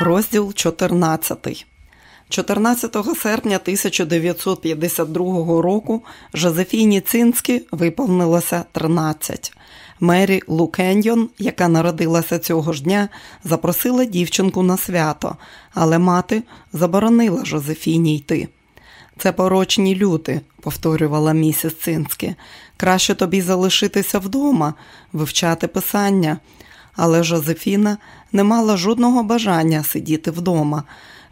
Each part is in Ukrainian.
Розділ 14 14 серпня 1952 року Жозефіні Цинські виповнилося 13. Мері Лукеньйон, яка народилася цього ж дня, запросила дівчинку на свято, але мати заборонила Жозефіні йти. Це порочні люди, повторювала місіс Цинські. Краще тобі залишитися вдома, вивчати писання. Але Жозефіна не мала жодного бажання сидіти вдома.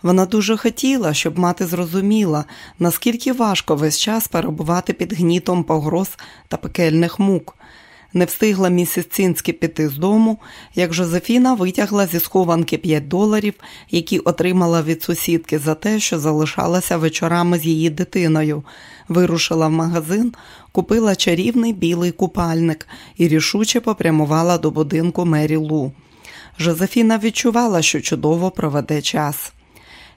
Вона дуже хотіла, щоб мати зрозуміла, наскільки важко весь час перебувати під гнітом погроз та пекельних мук. Не встигла місіс Цинські піти з дому, як Жозефіна витягла зі схованки 5 доларів, які отримала від сусідки за те, що залишалася вечорами з її дитиною. Вирушила в магазин, купила чарівний білий купальник і рішуче попрямувала до будинку Мері Лу. Жозефіна відчувала, що чудово проведе час.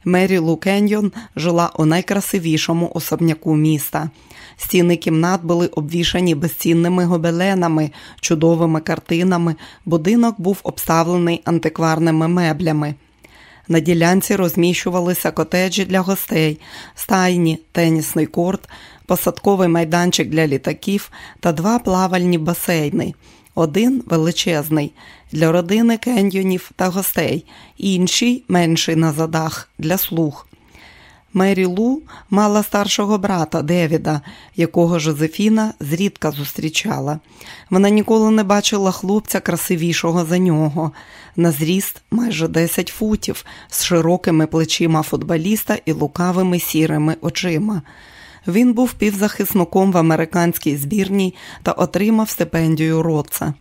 Мері Лу Кеньйон жила у найкрасивішому особняку міста. Стіни кімнат були обвішані безцінними гобеленами, чудовими картинами, будинок був обставлений антикварними меблями. На ділянці розміщувалися котеджі для гостей, стайні, тенісний корт, посадковий майданчик для літаків та два плавальні басейни. Один величезний для родини кеньйонів та гостей, інший менший на задах для слуг. Мері Лу мала старшого брата Девіда, якого Жозефіна зрідка зустрічала. Вона ніколи не бачила хлопця красивішого за нього. На зріст майже 10 футів, з широкими плечима футболіста і лукавими сірими очима. Він був півзахисником в американській збірній та отримав стипендію Роца.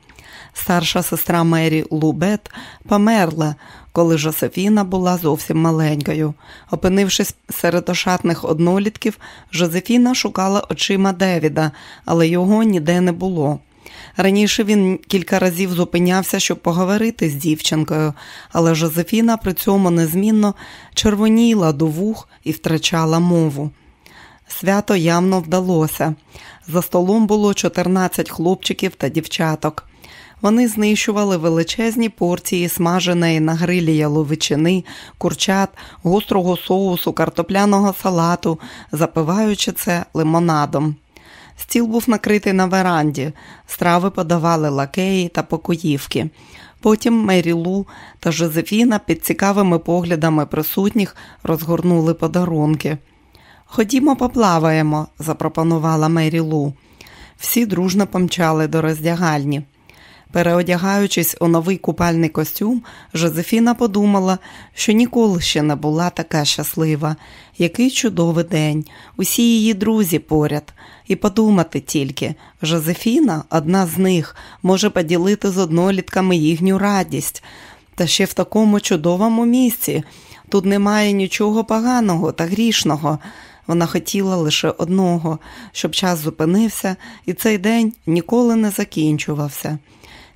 Старша сестра Мері Лубет померла, коли Жозефіна була зовсім маленькою. Опинившись серед ошатних однолітків, Жозефіна шукала очима Девіда, але його ніде не було. Раніше він кілька разів зупинявся, щоб поговорити з дівчинкою, але Жозефіна при цьому незмінно червоніла до вух і втрачала мову. Свято явно вдалося. За столом було 14 хлопчиків та дівчаток. Вони знищували величезні порції смаженої на грилі яловичини, курчат, гострого соусу, картопляного салату, запиваючи це лимонадом. Стіл був накритий на веранді, страви подавали лакеї та покоївки. Потім Мері Лу та Жозефіна під цікавими поглядами присутніх розгорнули подарунки. Ходімо, поплаваємо, запропонувала Мері Лу. Всі дружно помчали до роздягальні. Переодягаючись у новий купальний костюм, Жозефіна подумала, що ніколи ще не була така щаслива. Який чудовий день, усі її друзі поряд. І подумати тільки, Жозефіна, одна з них, може поділити з однолітками їхню радість, та ще в такому чудовому місці. Тут немає нічого поганого та грішного. Вона хотіла лише одного, щоб час зупинився, і цей день ніколи не закінчувався.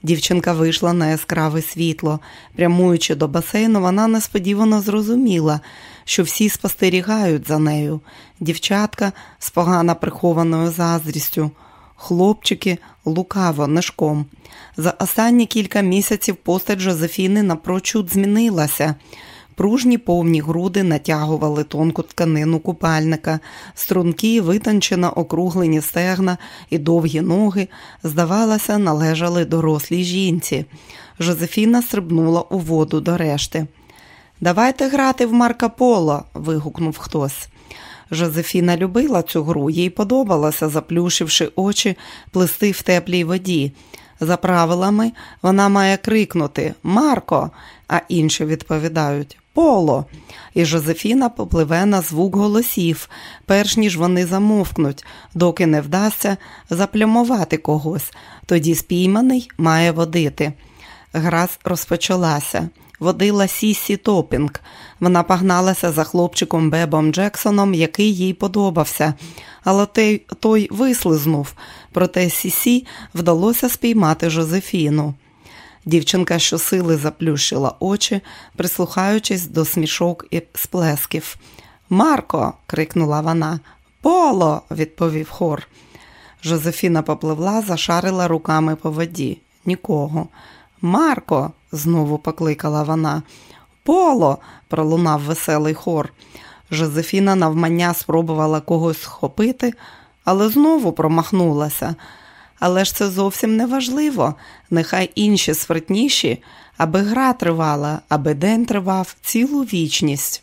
Дівчинка вийшла на яскраве світло. Прямуючи до басейну, вона несподівано зрозуміла, що всі спостерігають за нею. Дівчатка з погано прихованою заздрістю, хлопчики лукаво нишком. За останні кілька місяців постать Жозефіни напрочуд змінилася. Пружні повні груди натягували тонку тканину купальника, струнки, витончено округлені стегна і довгі ноги, здавалося, належали дорослій жінці. Жозефіна стрибнула у воду до решти. Давайте грати в Марко Поло. вигукнув хтось. Жозефіна любила цю гру, їй подобалося, заплющивши очі, плисти в теплій воді. За правилами, вона має крикнути Марко, а інші відповідають Поло. І Жозефіна попливе на звук голосів, перш ніж вони замовкнуть, доки не вдасться заплямувати когось. Тоді спійманий має водити. Гра розпочалася. Водила Сісі Топінг. Вона погналася за хлопчиком Бебом Джексоном, який їй подобався. Але той, той вислизнув, проте Сісі вдалося спіймати Жозефіну. Дівчинка щосили заплющила очі, прислухаючись до смішок і сплесків. Марко. крикнула вона. Поло, відповів хор. Жозефіна попливла, зашарила руками по воді. Нікого. Марко, знову покликала вона. Поло! пролунав веселий хор. Жозефіна навмання спробувала когось схопити, але знову промахнулася. Але ж це зовсім не важливо. Нехай інші спритніші, аби гра тривала, аби день тривав цілу вічність.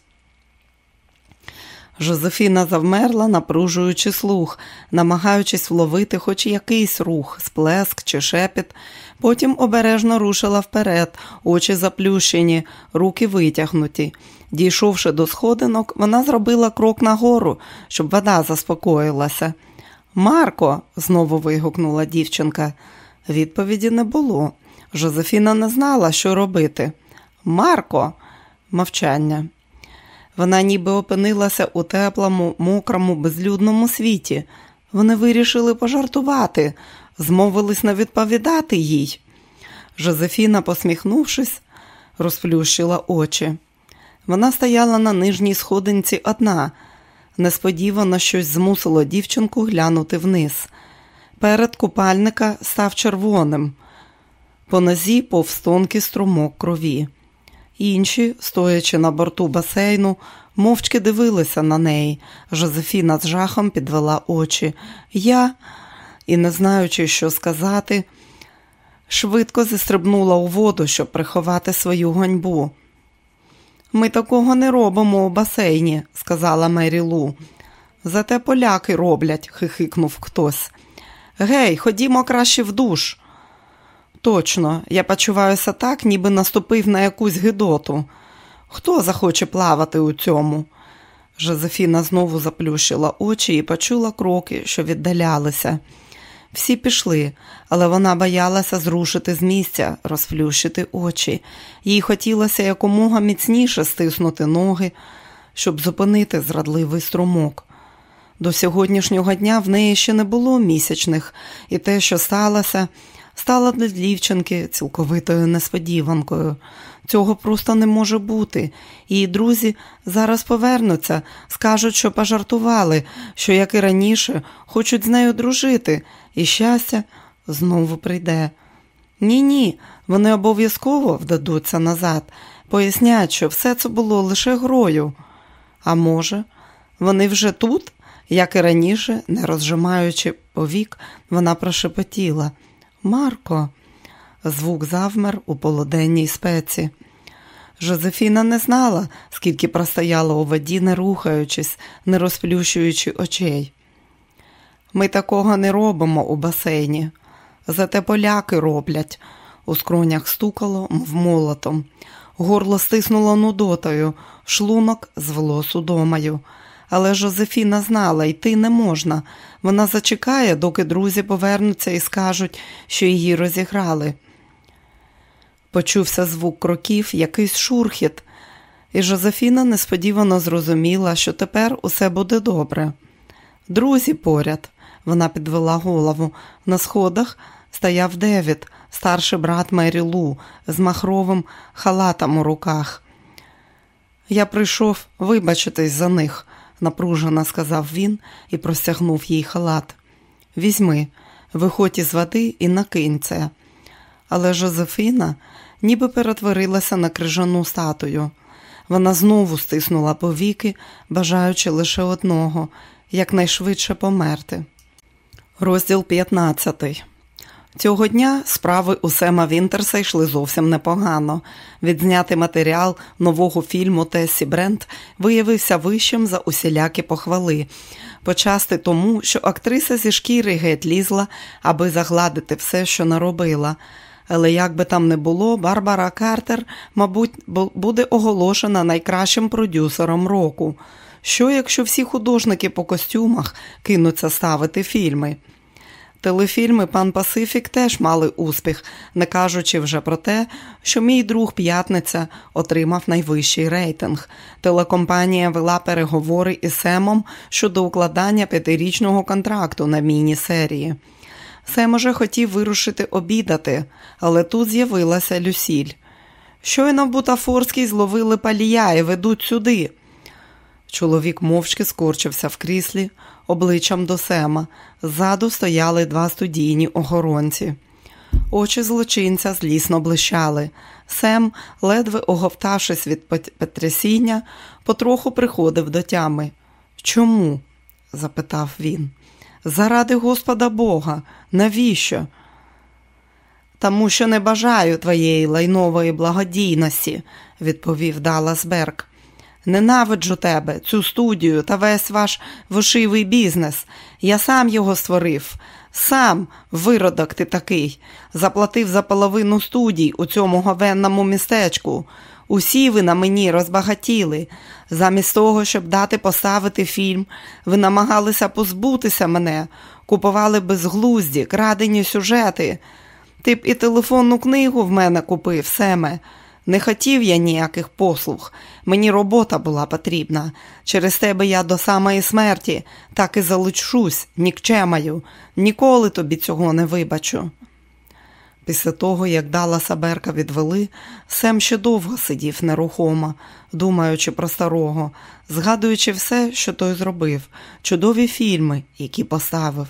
Жозефіна завмерла, напружуючи слух, намагаючись вловити хоч якийсь рух, сплеск чи шепіт. Потім обережно рушила вперед, очі заплющені, руки витягнуті. Дійшовши до сходинок, вона зробила крок нагору, щоб вода заспокоїлася. Марко, знову вигукнула дівчинка. Відповіді не було. Жозефіна не знала, що робити. Марко, мовчання. Вона ніби опинилася у теплому, мокрому, безлюдному світі. Вони вирішили пожартувати, змовились не відповідати їй. Жозефіна, посміхнувшись, розплющила очі. Вона стояла на нижній сходинці одна. Несподівано щось змусило дівчинку глянути вниз. Перед купальника став червоним, по нозі повз тонкий струмок крові. Інші, стоячи на борту басейну, мовчки дивилися на неї. Жозефіна з жахом підвела очі. Я, і, не знаючи, що сказати, швидко зістрибнула у воду, щоб приховати свою ганьбу. Ми такого не робимо у басейні, сказала Мері Лу. Зате поляки роблять, хихикнув хтось. Гей, ходімо краще в душ. Точно, я почуваюся так, ніби наступив на якусь гидоту. Хто захоче плавати у цьому? Жозефіна знову заплющила очі і почула кроки, що віддалялися. Всі пішли, але вона боялася зрушити з місця, розплющити очі. Їй хотілося якомога міцніше стиснути ноги, щоб зупинити зрадливий струмок. До сьогоднішнього дня в неї ще не було місячних, і те, що сталося, стало для дівчинки цілковитою несподіванкою. Цього просто не може бути. Її друзі зараз повернуться, скажуть, що пожартували, що, як і раніше, хочуть з нею дружити, і щастя знову прийде. Ні, ні, вони обов'язково вдадуться назад, пояснять, що все це було лише грою. А може, вони вже тут, як і раніше, не розжимаючи повік, вона прошепотіла. Марко, звук завмер у полуденній спеці. Жозефіна не знала, скільки простояла у воді, не рухаючись, не розплющуючи очей. Ми такого не робимо у басейні, зате поляки роблять. У скронях стукало, мов молотом. Горло стиснуло нудотою, шлунок звело судомою. Але Жозефіна знала, йти не можна. Вона зачекає, доки друзі повернуться і скажуть, що її розіграли. Почувся звук кроків, якийсь шурхіт, і Жозефіна несподівано зрозуміла, що тепер усе буде добре. Друзі поряд, вона підвела голову. На сходах стояв Девід, старший брат Мері Лу, з махровим халатом у руках. Я прийшов вибачитись за них, напружено сказав він і простягнув їй халат. Візьми, виходь із води і накинь це. Але Жозефіна ніби перетворилася на крижану статую. Вона знову стиснула повіки, бажаючи лише одного якнайшвидше померти. Розділ 15 Цього дня справи у Сема Вінтерса йшли зовсім непогано. Відзнятий матеріал нового фільму Тесі Брент виявився вищим за усілякі похвали. Почасти тому, що актриса зі шкіри геть лізла, аби загладити все, що наробила. Але як би там не було, Барбара Картер, мабуть, буде оголошена найкращим продюсером року. Що, якщо всі художники по костюмах кинуться ставити фільми? Телефільми Пан Пасифік теж мали успіх, не кажучи вже про те, що мій друг П'ятниця отримав найвищий рейтинг. Телекомпанія вела переговори із Семом щодо укладання п'ятирічного контракту на міні-серії. Сем уже хотів вирушити обідати, але тут з'явилася Люсіль. Щойно в Бутафорській зловили палія і ведуть сюди. Чоловік мовчки скорчився в кріслі, обличчям до Сема. Ззаду стояли два студійні охоронці. Очі злочинця злісно блищали. Сем, ледве оговтавшись від потрясіння, потроху приходив до тями. Чому? запитав він. Заради Господа Бога, навіщо? Тому що не бажаю твоєї лайнової благодійності, відповів Даллас Берг. Ненавиджу тебе, цю студію та весь ваш вошивий бізнес. Я сам його створив. Сам, виродок ти такий, заплатив за половину студій у цьому говенному містечку. Усі ви на мені розбагатіли. Замість того, щоб дати поставити фільм, ви намагалися позбутися мене, купували безглузді, крадені сюжети. Ти б і телефонну книгу в мене купив, Семе. Не хотів я ніяких послуг. Мені робота була потрібна. Через тебе я до самої смерті так і залишусь, нікчемаю. Ніколи тобі цього не вибачу. Після того, як дала Саберка відвели, Сем ще довго сидів нерухомо, думаючи про старого, згадуючи все, що той зробив, чудові фільми, які поставив.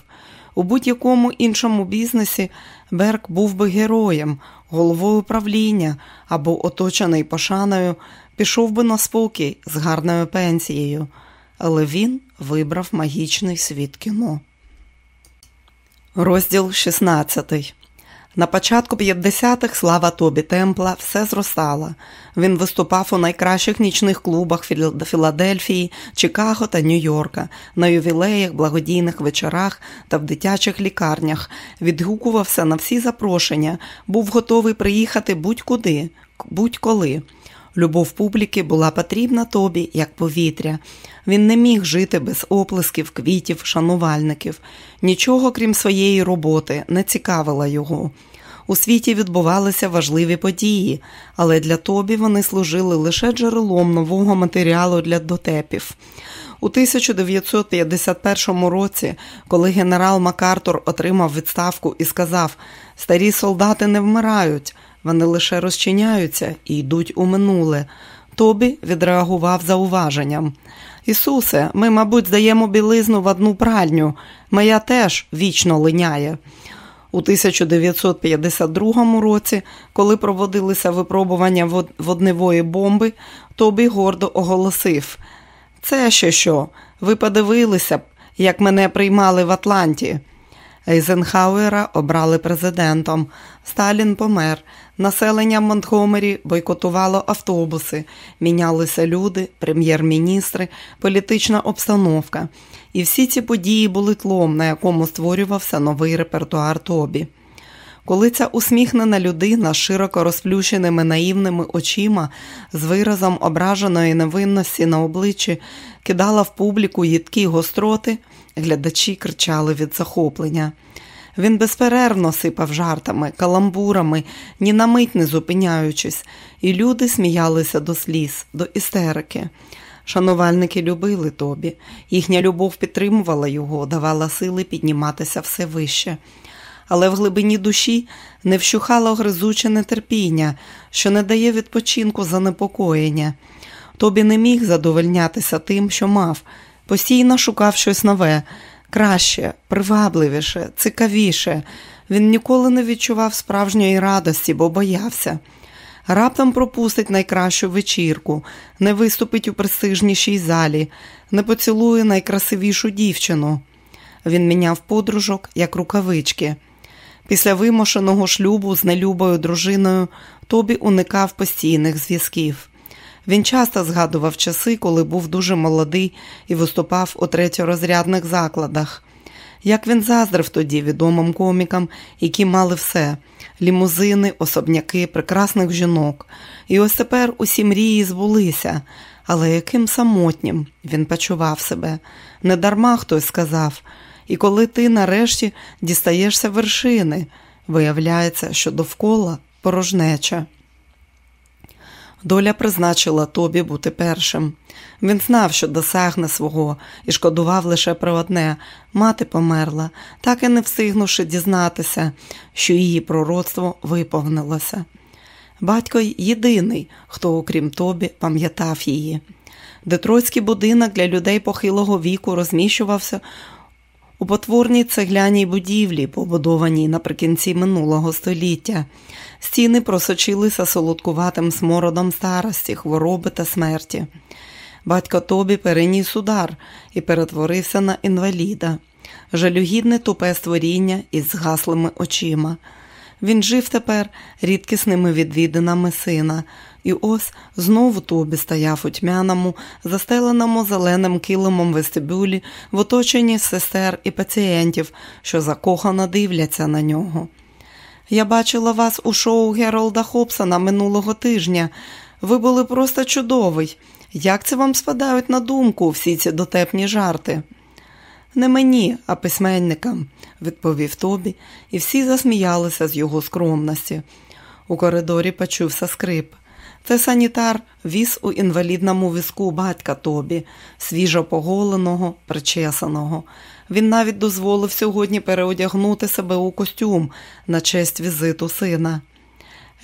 У будь-якому іншому бізнесі Берк був би героєм, головою правління або оточений пошаною, пішов би на спокій з гарною пенсією, але він вибрав магічний світ кіно. Розділ 16 на початку 50-х слава Тобі Темпла все зростала. Він виступав у найкращих нічних клубах Філадельфії, Чикаго та Нью-Йорка, на ювілеях, благодійних вечорах та в дитячих лікарнях. Відгукувався на всі запрошення, був готовий приїхати будь-куди, будь-коли. Любов публіки була потрібна тобі, як повітря. Він не міг жити без оплесків, квітів, шанувальників. Нічого, крім своєї роботи, не цікавило його. У світі відбувалися важливі події, але для Тобі вони служили лише джерелом нового матеріалу для дотепів. У 1951 році, коли генерал Макартур отримав відставку і сказав: Старі солдати не вмирають, вони лише розчиняються і йдуть у минуле. Тобі відреагував зауваженням. Ісусе, ми, мабуть, здаємо білизну в одну пральню. Моя теж вічно линяє. У 1952 році, коли проводилися випробування водневої бомби, Тобі гордо оголосив: Це ще що? Ви подивилися б, як мене приймали в Атланті. Ейзенхауера обрали президентом. Сталін помер. Населення Монтгомері бойкотувало автобуси, мінялися люди, прем'єр-міністри, політична обстановка. І всі ці події були тлом, на якому створювався новий репертуар Тобі. Коли ця усміхнена людина з широко розплющеними наївними очима, з виразом ображеної невинності на обличчі кидала в публіку їдкі гостроти, глядачі кричали від захоплення. Він безперервно сипав жартами, каламбурами, ні на мить не зупиняючись, і люди сміялися до сліз, до істерики. Шанувальники любили Тобі, їхня любов підтримувала його, давала сили підніматися все вище. Але в глибині душі не вщухало гризуче нетерпіння, що не дає відпочинку занепокоєння. Тобі не міг задовольнятися тим, що мав, постійно шукав щось нове, краще, привабливіше, цікавіше. Він ніколи не відчував справжньої радості, бо боявся. Раптом пропустить найкращу вечірку, не виступить у престижнішій залі, не поцілує найкрасивішу дівчину. Він міняв подружок, як рукавички. Після вимушеного шлюбу з нелюбою дружиною Тобі уникав постійних зв'язків. Він часто згадував часи, коли був дуже молодий і виступав у третьорозрядних закладах. Як він заздрив тоді відомим комікам, які мали все лімузини, особняки, прекрасних жінок. І ось тепер усі мрії збулися, але яким самотнім він почував себе. Недарма хтось сказав. І коли ти нарешті дістаєшся вершини, виявляється, що довкола порожнеча. Доля призначила Тобі бути першим. Він знав, що досягне свого, і шкодував лише про одне мати померла, так і не встигнувши дізнатися, що її пророцтво виповнилося. Батько єдиний, хто, окрім Тобі, пам'ятав її. Детройтський будинок для людей похилого віку розміщувався у потворній цегляній будівлі, побудованій наприкінці минулого століття. Стіни просочилися солодкуватим смородом старості, хвороби та смерті. Батько Тобі переніс удар і перетворився на інваліда, жалюгідне тупе створіння із згаслими очима. Він жив тепер рідкісними відвідинами сина, і ось знову Тобі стояв у тьмяному, застеленому зеленим килимом вестибюлі в оточенні сестер і пацієнтів, що закохано дивляться на нього. Я бачила вас у шоу Геролда Хобсона минулого тижня. Ви були просто чудовий. Як це вам спадають на думку всі ці дотепні жарти? Не мені, а письменникам, відповів Тобі, і всі засміялися з його скромності. У коридорі почувся скрип. Це санітар віз у інвалідному візку батька Тобі, свіжо поголеного, причесаного. Він навіть дозволив сьогодні переодягнути себе у костюм на честь візиту сина.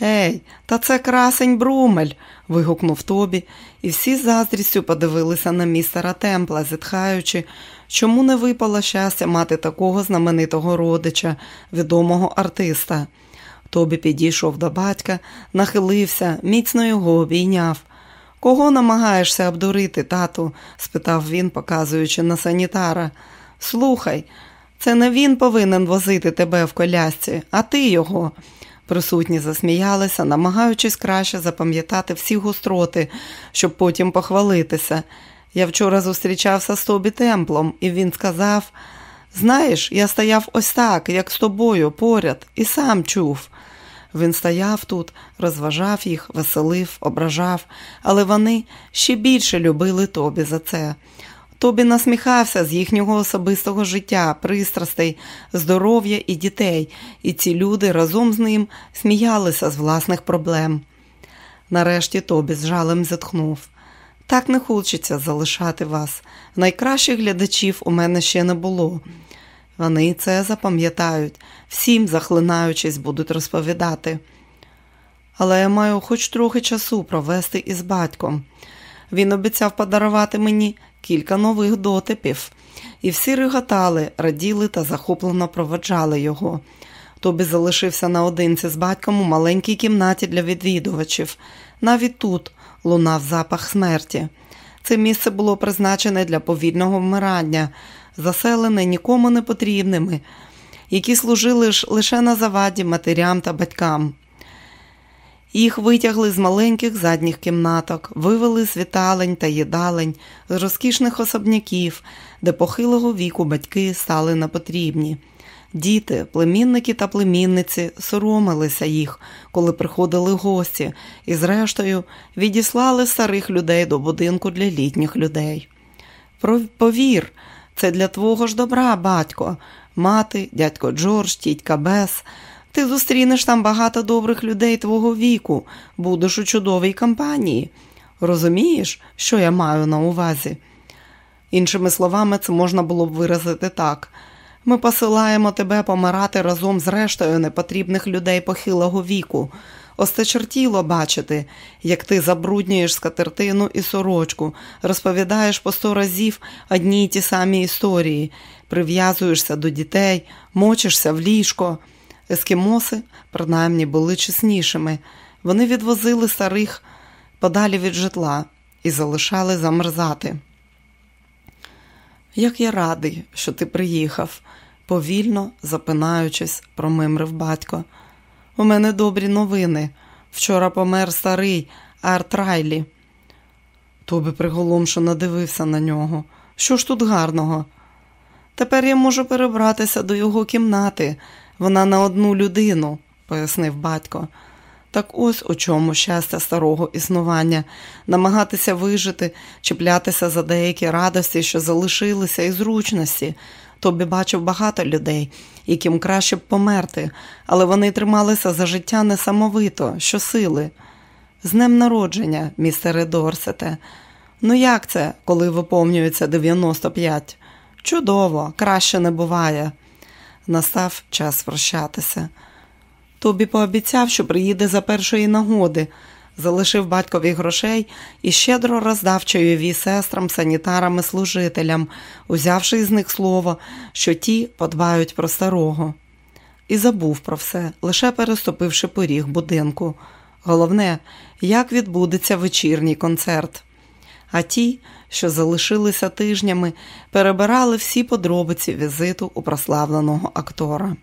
Ей, та це красень Брумель. вигукнув Тобі, і всі з заздрістю подивилися на містера Темпла, зітхаючи, чому не випало щастя мати такого знаменитого родича, відомого артиста. Тобі підійшов до батька, нахилився, міцно його обійняв. Кого намагаєшся обдурити, тату? спитав він, показуючи на санітара. Слухай, це не він повинен возити тебе в колясці, а ти його. Присутні засміялися, намагаючись краще запам'ятати всі гостроти, щоб потім похвалитися. Я вчора зустрічався з Тобі Темплом, і він сказав: Знаєш, я стояв ось так, як з тобою, поряд, і сам чув. Він стояв тут, розважав їх, веселив, ображав, але вони ще більше любили Тобі за це. Тобі насміхався з їхнього особистого життя, пристрастей, здоров'я і дітей, і ці люди разом з ним сміялися з власних проблем. Нарешті Тобі з жалем зітхнув. Так не хочеться залишати вас. Найкращих глядачів у мене ще не було. Вони це запам'ятають, всім, захлинаючись, будуть розповідати. Але я маю хоч трохи часу провести із батьком. Він обіцяв подарувати мені кілька нових дотипів, і всі реготали, раділи та захоплено проведжали його. Тобі залишився наодинці з батьком у маленькій кімнаті для відвідувачів. Навіть тут лунав запах смерті. Це місце було призначене для повільного вмирання, заселене нікому не потрібними, які служили ж лише на заваді матерям та батькам. Їх витягли з маленьких задніх кімнаток, вивели з віталень та їдалень, з розкішних особняків, де похилого віку батьки стали непотрібні. Діти, племінники та племінниці соромилися їх, коли приходили гості, і, зрештою, відіслали старих людей до будинку для літніх людей. Повір, це для твого ж добра, батько, мати, дядько Джордж, тітька Бес – ти зустрінеш там багато добрих людей твого віку, будеш у чудовій компанії. Розумієш, що я маю на увазі? Іншими словами, це можна було б виразити так. Ми посилаємо тебе помирати разом з рештою непотрібних людей похилого віку. Остечертіло бачити, як ти забруднюєш скатертину і сорочку, розповідаєш по сто разів одні й ті самі історії, прив'язуєшся до дітей, мочишся в ліжко. Ескімоси, принаймні, були чеснішими. Вони відвозили старих подалі від житла і залишали замерзати. Як я радий, що ти приїхав, повільно запинаючись, промимрив батько. У мене добрі новини. Вчора помер старий Арт Райлі. Тобі приголомшено дивився на нього. Що ж тут гарного? Тепер я можу перебратися до його кімнати. Вона на одну людину, пояснив батько. Так ось у чому щастя старого існування, намагатися вижити, чіплятися за деякі радості, що залишилися, і зручності. Тобі бачив багато людей, яким краще б померти, але вони трималися за життя несамовито, щосили. З днем народження, містере Дорсете. Ну як це, коли виповнюється 95? Чудово, краще не буває. Настав час прощатися. Тобі пообіцяв, що приїде за першої нагоди, залишив батькові грошей і щедро роздав чайові сестрам, санітарам і служителям, узявши з них слово, що ті подбають про старого. І забув про все, лише переступивши поріг будинку. Головне, як відбудеться вечірній концерт. А ті, що залишилися тижнями, перебирали всі подробиці візиту у прославленого актора.